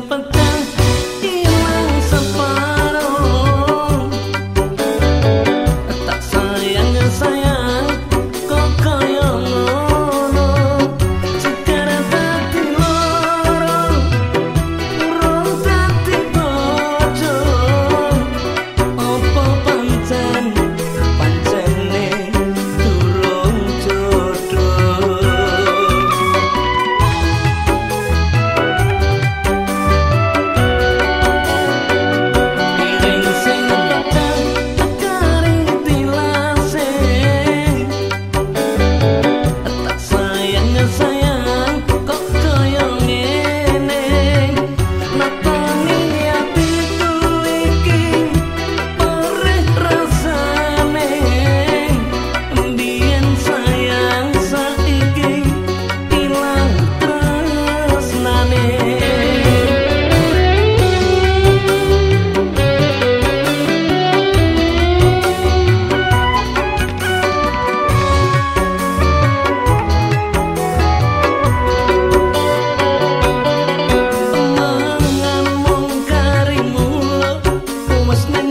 pagtangka Pues was